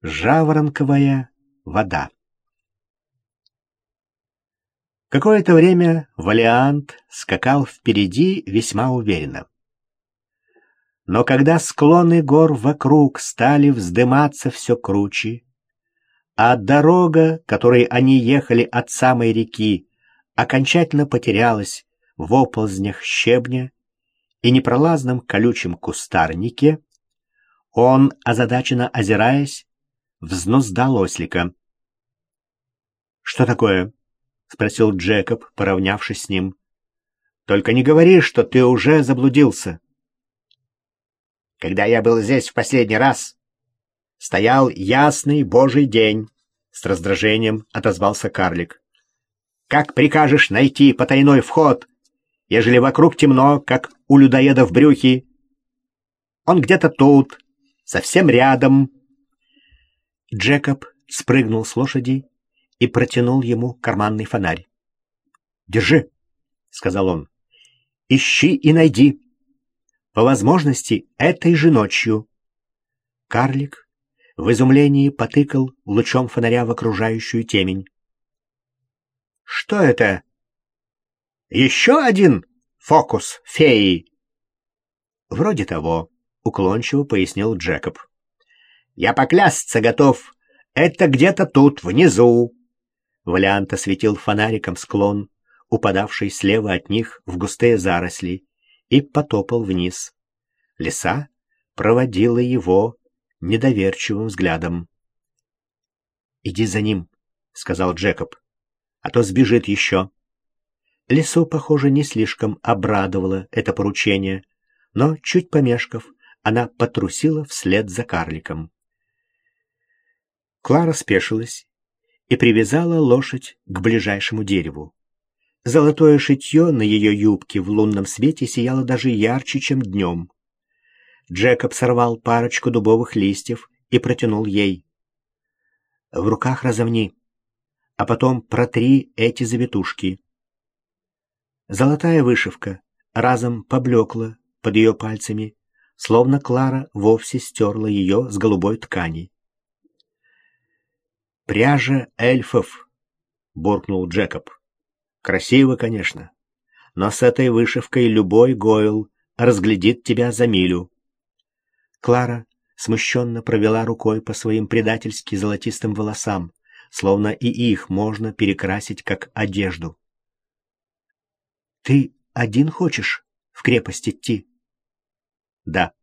Жаворонковая вода. Какое-то время Валиант скакал впереди весьма уверенно. Но когда склоны гор вокруг стали вздыматься все круче, а дорога, которой они ехали от самой реки, окончательно потерялась в оползнях щебня и непролазном колючем кустарнике, он, озадаченно озираясь, взнуздал ослика. «Что такое?» — спросил Джекоб, поравнявшись с ним. «Только не говори, что ты уже заблудился». «Когда я был здесь в последний раз, стоял ясный божий день», — с раздражением отозвался карлик. «Как прикажешь найти потайной вход, ежели вокруг темно, как у людоеда в брюхе? Он где-то тут, совсем рядом». Джекоб спрыгнул с лошади и протянул ему карманный фонарь. «Держи», — сказал он, — «ищи и найди. По возможности, этой же ночью». Карлик в изумлении потыкал лучом фонаря в окружающую темень. «Что это? Еще один фокус феи?» «Вроде того», — уклончиво пояснил Джекоб. Я поклясться готов. Это где-то тут, внизу. Валиант осветил фонариком склон, упадавший слева от них в густые заросли, и потопал вниз. Лиса проводила его недоверчивым взглядом. «Иди за ним», — сказал Джекоб, — «а то сбежит еще». Лису, похоже, не слишком обрадовало это поручение, но, чуть помешков, она потрусила вслед за карликом. Клара спешилась и привязала лошадь к ближайшему дереву. Золотое шитье на ее юбке в лунном свете сияло даже ярче, чем днем. Джекоб сорвал парочку дубовых листьев и протянул ей. «В руках разомни, а потом протри эти завитушки». Золотая вышивка разом поблекла под ее пальцами, словно Клара вовсе стерла ее с голубой ткани. «Пряжа эльфов», — буркнул Джекоб. «Красиво, конечно, но с этой вышивкой любой Гойл разглядит тебя за милю». Клара смущенно провела рукой по своим предательски золотистым волосам, словно и их можно перекрасить как одежду. «Ты один хочешь в крепость идти?» «Да».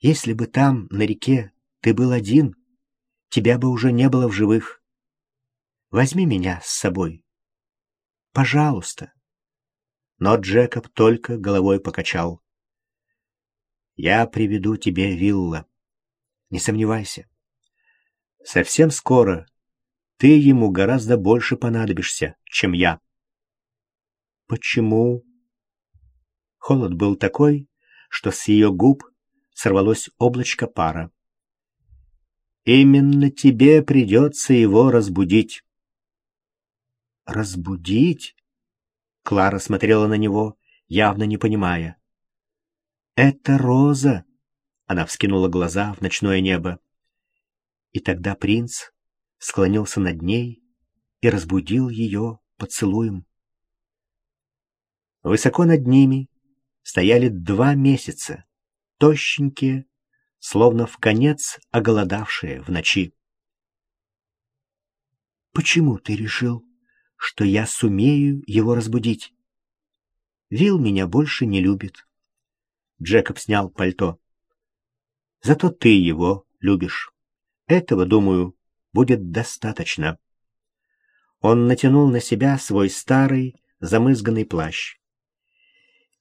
«Если бы там, на реке, ты был один...» тебя бы уже не было в живых. Возьми меня с собой. Пожалуйста. Но Джекоб только головой покачал. Я приведу тебе вилла. Не сомневайся. Совсем скоро ты ему гораздо больше понадобишься, чем я. Почему? Холод был такой, что с ее губ сорвалось облачко пара. Именно тебе придется его разбудить. Разбудить? Клара смотрела на него, явно не понимая. Это Роза. Она вскинула глаза в ночное небо. И тогда принц склонился над ней и разбудил ее поцелуем. Высоко над ними стояли два месяца, тощенькие, словно в конец оголодавшие в ночи. «Почему ты решил, что я сумею его разбудить?» «Вил меня больше не любит». Джекоб снял пальто. «Зато ты его любишь. Этого, думаю, будет достаточно». Он натянул на себя свой старый, замызганный плащ.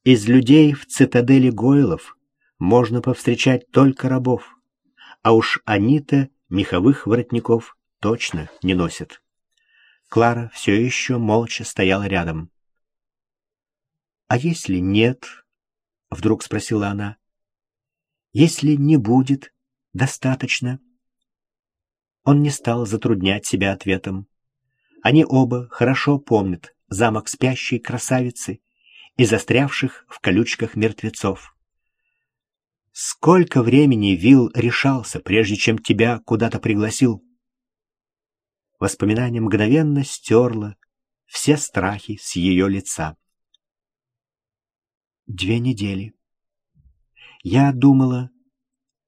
Из людей в цитадели Гойлов можно повстречать только рабов, а уж они-то меховых воротников точно не носят. Клара все еще молча стояла рядом. «А если нет?» — вдруг спросила она. «Если не будет, достаточно?» Он не стал затруднять себя ответом. Они оба хорошо помнят замок спящей красавицы и застрявших в колючках мертвецов. Сколько времени Вил решался, прежде чем тебя куда-то пригласил? Воспоминание мгновенно стерло все страхи с ее лица. Две недели. Я думала,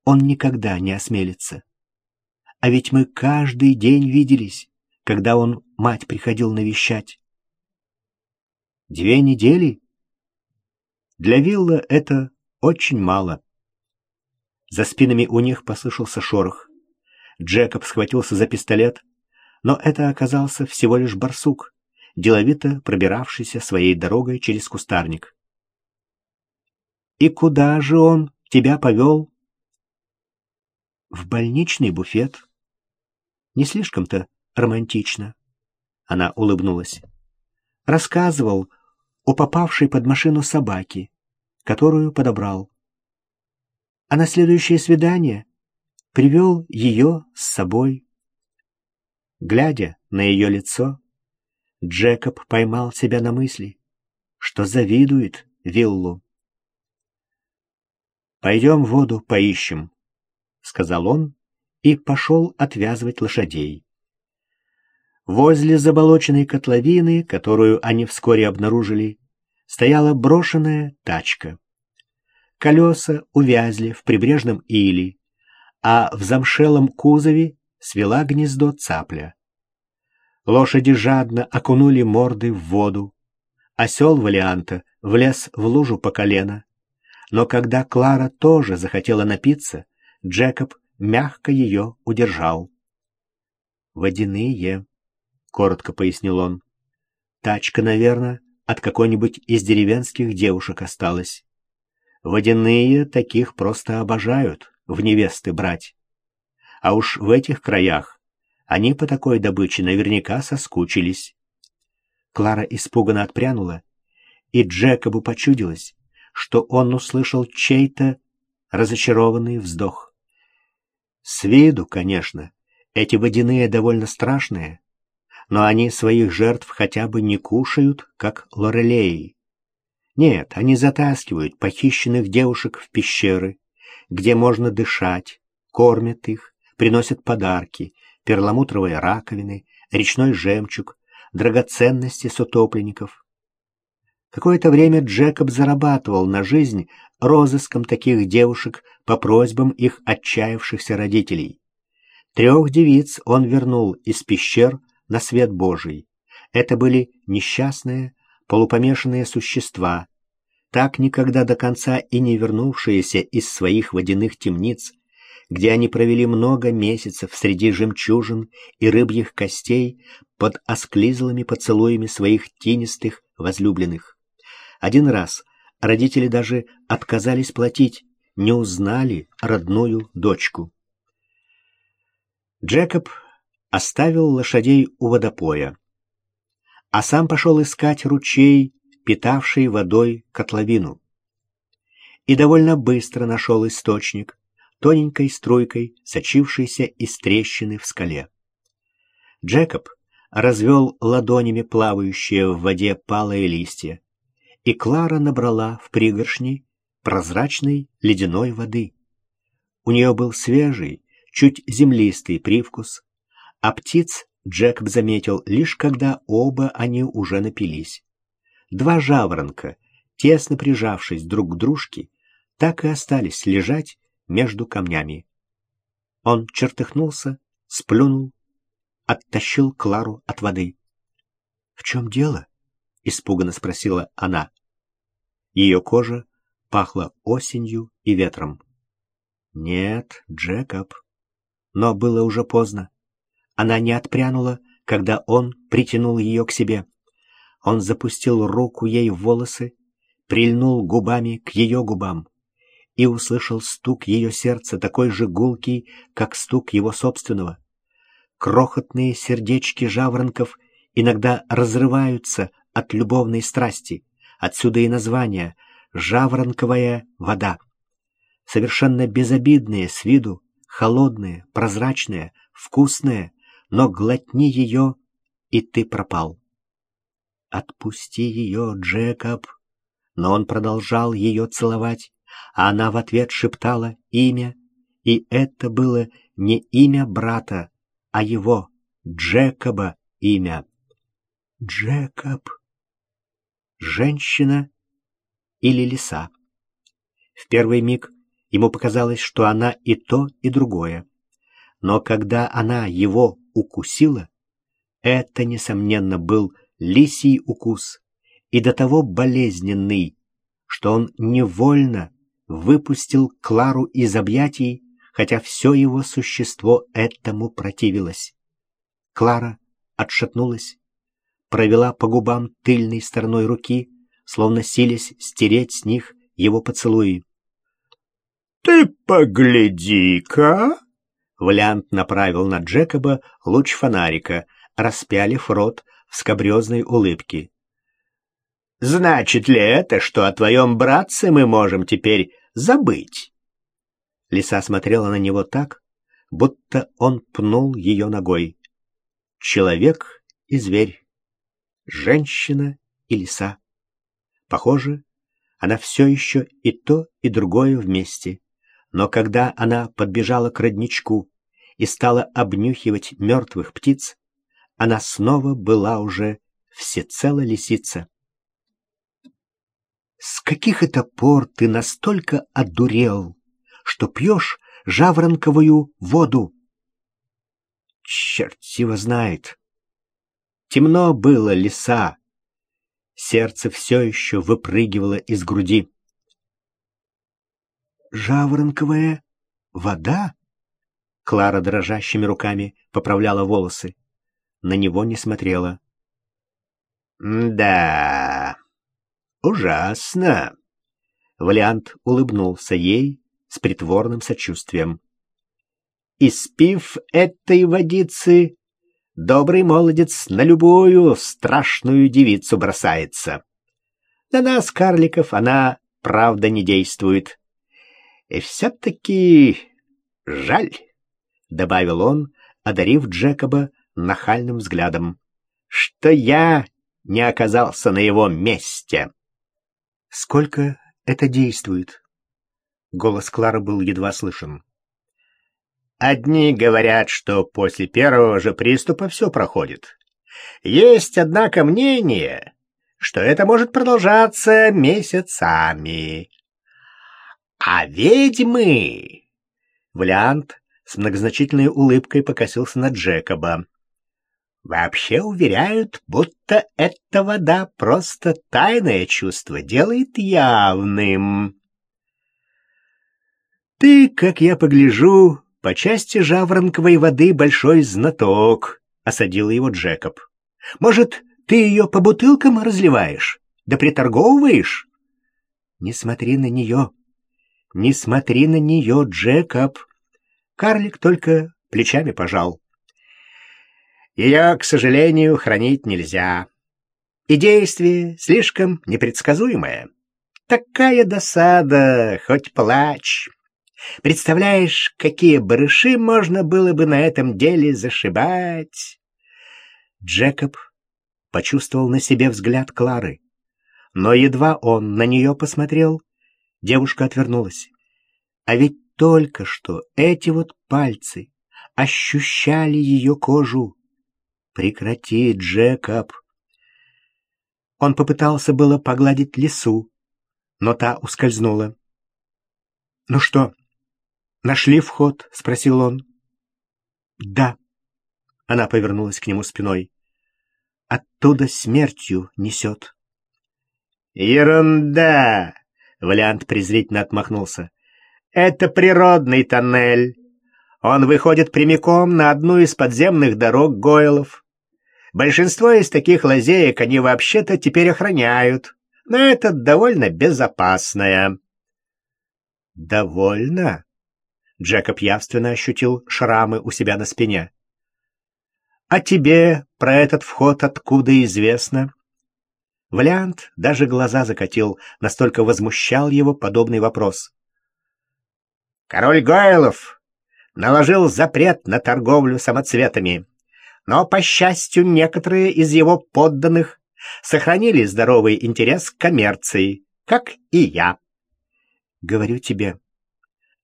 он никогда не осмелится. А ведь мы каждый день виделись, когда он мать приходил навещать. Две недели? Для Вилла это очень мало. За спинами у них послышался шорох. Джекоб схватился за пистолет, но это оказался всего лишь барсук, деловито пробиравшийся своей дорогой через кустарник. «И куда же он тебя повел?» «В больничный буфет». «Не слишком-то романтично». Она улыбнулась. «Рассказывал о попавшей под машину собаке, которую подобрал. А на следующее свидание привел ее с собой. Глядя на ее лицо, Джекоб поймал себя на мысли, что завидует Виллу. «Пойдем воду поищем», — сказал он и пошел отвязывать лошадей. Возле заболоченной котловины, которую они вскоре обнаружили, стояла брошенная тачка. Колеса увязли в прибрежном иле, а в замшелом кузове свела гнездо цапля. Лошади жадно окунули морды в воду. Осел Валианта влез в лужу по колено. Но когда Клара тоже захотела напиться, Джекоб мягко ее удержал. «Водяные», — коротко пояснил он. «Тачка, наверное, от какой-нибудь из деревенских девушек осталась. Водяные таких просто обожают в невесты брать. А уж в этих краях они по такой добыче наверняка соскучились. Клара испуганно отпрянула, и Джекобу почудилось, что он услышал чей-то разочарованный вздох. С виду, конечно, эти водяные довольно страшные, но они своих жертв хотя бы не кушают, как лорелеи. Нет, они затаскивают похищенных девушек в пещеры, где можно дышать, кормят их, приносят подарки, перламутровые раковины, речной жемчуг, драгоценности с утопленников. Какое-то время Джекоб зарабатывал на жизнь розыском таких девушек по просьбам их отчаявшихся родителей. Трех девиц он вернул из пещер на свет Божий. Это были несчастные, полупомешанные существа, так никогда до конца и не вернувшиеся из своих водяных темниц, где они провели много месяцев среди жемчужин и рыбьих костей под осклизлыми поцелуями своих тенистых возлюбленных. Один раз родители даже отказались платить, не узнали родную дочку. Джекоб оставил лошадей у водопоя, а сам пошел искать ручей, питавший водой котловину. И довольно быстро нашел источник, тоненькой струйкой, сочившейся из трещины в скале. Джекоб развел ладонями плавающие в воде палые листья, и Клара набрала в пригоршни прозрачной ледяной воды. У нее был свежий, чуть землистый привкус, а птиц Джекоб заметил лишь когда оба они уже напились. Два жаворонка, тесно прижавшись друг к дружке, так и остались лежать между камнями. Он чертыхнулся, сплюнул, оттащил Клару от воды. — В чем дело? — испуганно спросила она. Ее кожа пахла осенью и ветром. — Нет, Джекоб. Но было уже поздно. Она не отпрянула, когда он притянул ее к себе. Он запустил руку ей в волосы, прильнул губами к ее губам и услышал стук ее сердца, такой же гулкий, как стук его собственного. Крохотные сердечки жаворонков иногда разрываются от любовной страсти, отсюда и название «жаворонковая вода». Совершенно безобидные с виду, холодные, прозрачные, вкусные, но глотни ее, и ты пропал. Отпусти ее, Джекоб. Но он продолжал ее целовать, а она в ответ шептала имя, и это было не имя брата, а его, Джекоба, имя. Джекоб. Женщина или лиса. В первый миг ему показалось, что она и то, и другое. Но когда она его укусила, это, несомненно, был лисий укус, и до того болезненный, что он невольно выпустил Клару из объятий, хотя все его существо этому противилось. Клара отшатнулась, провела по губам тыльной стороной руки, словно силясь стереть с них его поцелуи. «Ты погляди-ка!» Валиант направил на Джекоба луч фонарика, распялив рот в скобрезной улыбке. «Значит ли это, что о твоем братце мы можем теперь забыть?» Лиса смотрела на него так, будто он пнул ее ногой. Человек и зверь, женщина и лиса. Похоже, она все еще и то, и другое вместе. Но когда она подбежала к родничку и стала обнюхивать мертвых птиц, она снова была уже всецело лисица. «С каких это пор ты настолько одурел, что пьешь жаворонковую воду?» «Черт его знает!» Темно было леса, сердце все еще выпрыгивало из груди. «Жаворонковая вода?» Клара дрожащими руками поправляла волосы. На него не смотрела. «Да, ужасно!» Валиант улыбнулся ей с притворным сочувствием. «Испив этой водицы, добрый молодец на любую страшную девицу бросается. На нас, карликов, она, правда, не действует. И все-таки жаль» добавил он, одарив Джекоба нахальным взглядом, что я не оказался на его месте. Сколько это действует? Голос Клары был едва слышен. Одни говорят, что после первого же приступа все проходит. Есть, однако, мнение, что это может продолжаться месяцами. А ведьмы... Валиант с многозначительной улыбкой покосился на Джекоба. Вообще уверяют, будто эта вода просто тайное чувство делает явным. Ты, как я погляжу, по части жаворонковой воды большой знаток, — осадил его Джекоб. Может, ты ее по бутылкам разливаешь, да приторговываешь? Не смотри на нее, не смотри на нее, Джекоб, Карлик только плечами пожал. Ее, к сожалению, хранить нельзя. И действие слишком непредсказуемое. Такая досада, хоть плачь. Представляешь, какие барыши можно было бы на этом деле зашибать? Джекоб почувствовал на себе взгляд Клары. Но едва он на нее посмотрел, девушка отвернулась. А ведь только что эти вот пальцы ощущали ее кожу. «Прекрати, Джекоб!» Он попытался было погладить лису, но та ускользнула. «Ну что, нашли вход?» — спросил он. «Да». Она повернулась к нему спиной. «Оттуда смертью несет». «Ерунда!» — Валиант презрительно отмахнулся. Это природный тоннель. Он выходит прямиком на одну из подземных дорог Гойлов. Большинство из таких лазеек они вообще-то теперь охраняют, но это довольно безопасное. «Довольно?» Джекоб явственно ощутил шрамы у себя на спине. «А тебе про этот вход откуда известно?» Валиант даже глаза закатил, настолько возмущал его подобный вопрос. Король Гойлов наложил запрет на торговлю самоцветами, но, по счастью, некоторые из его подданных сохранили здоровый интерес к коммерции, как и я. говорю тебе,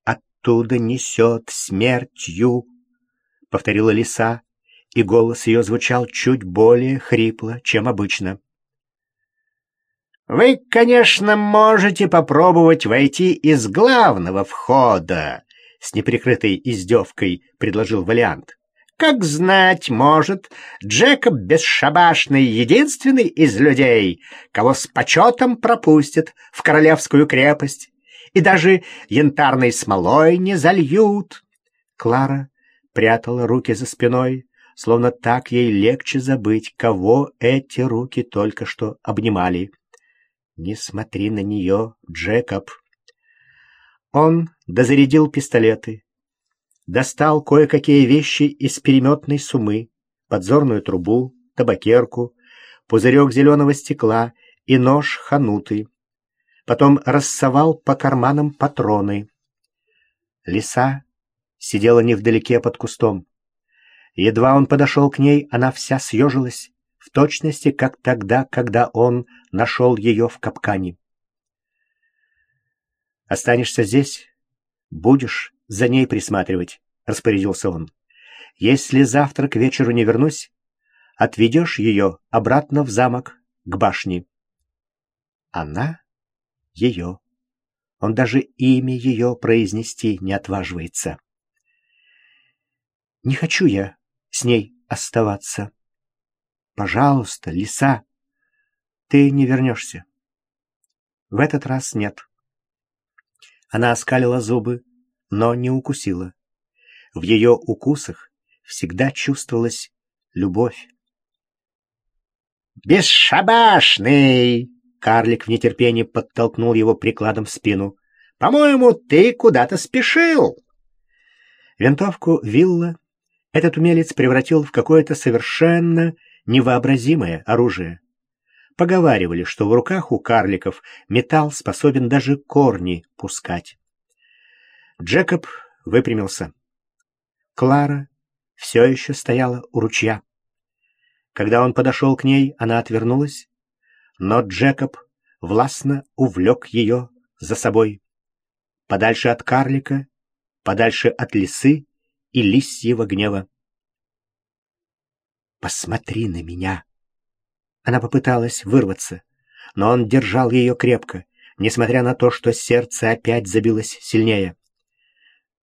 оттуда несет смертью, — повторила лиса, и голос ее звучал чуть более хрипло, чем обычно. «Вы, конечно, можете попробовать войти из главного входа», — с неприкрытой издевкой предложил Валиант. «Как знать, может, Джекоб Бесшабашный единственный из людей, кого с почетом пропустят в королевскую крепость, и даже янтарной смолой не зальют». Клара прятала руки за спиной, словно так ей легче забыть, кого эти руки только что обнимали. «Не смотри на нее, Джекоб!» Он дозарядил пистолеты, достал кое-какие вещи из переметной сумы, подзорную трубу, табакерку, пузырек зеленого стекла и нож хануты. Потом рассовал по карманам патроны. Лиса сидела невдалеке под кустом. Едва он подошел к ней, она вся съежилась, в точности, как тогда, когда он нашел ее в капкане. «Останешься здесь, будешь за ней присматривать», — распорядился он. «Если завтра к вечеру не вернусь, отведешь ее обратно в замок, к башне». Она — ее. Он даже имя ее произнести не отваживается. «Не хочу я с ней оставаться. Пожалуйста, лиса, ты не вернешься. В этот раз нет. Она оскалила зубы, но не укусила. В ее укусах всегда чувствовалась любовь. «Бесшабашный!» — карлик в нетерпении подтолкнул его прикладом в спину. «По-моему, ты куда-то спешил!» Винтовку Вилла этот умелец превратил в какое-то совершенно невообразимое оружие. Поговаривали, что в руках у карликов металл способен даже корни пускать. Джекоб выпрямился. Клара все еще стояла у ручья. Когда он подошел к ней, она отвернулась, но Джекоб властно увлек ее за собой. Подальше от карлика, подальше от лисы и лисьего гнева. «Посмотри на меня!» Она попыталась вырваться, но он держал ее крепко, несмотря на то, что сердце опять забилось сильнее.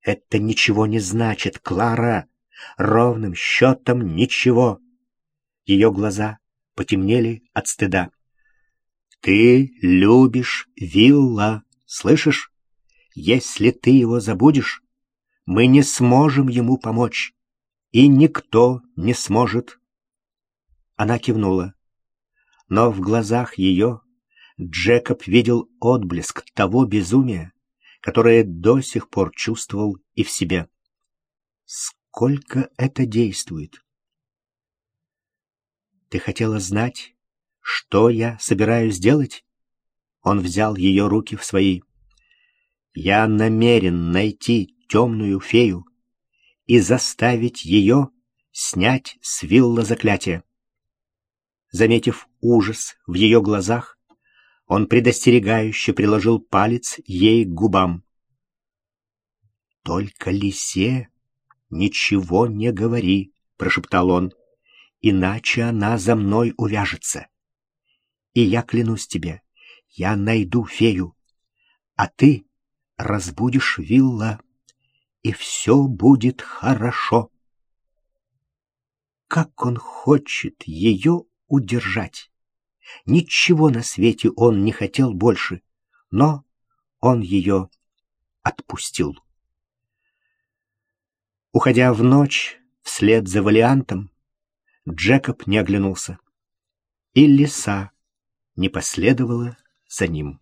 «Это ничего не значит, Клара! Ровным счетом ничего!» Ее глаза потемнели от стыда. «Ты любишь Вилла, слышишь? Если ты его забудешь, мы не сможем ему помочь, и никто не сможет». Она кивнула но в глазах ее Джекоб видел отблеск того безумия, которое до сих пор чувствовал и в себе. Сколько это действует? Ты хотела знать, что я собираюсь делать? Он взял ее руки в свои. Я намерен найти темную фею и заставить ее снять с вилла заклятие. Заметив ужас в ее глазах, он предостерегающе приложил палец ей к губам. «Только лисе ничего не говори», — прошептал он, — «иначе она за мной увяжется. И я клянусь тебе, я найду фею, а ты разбудишь вилла, и все будет хорошо». Как он хочет ее удержать. Ничего на свете он не хотел больше, но он ее отпустил. Уходя в ночь вслед за Валиантом, Джекоб не оглянулся, и лиса не последовала за ним.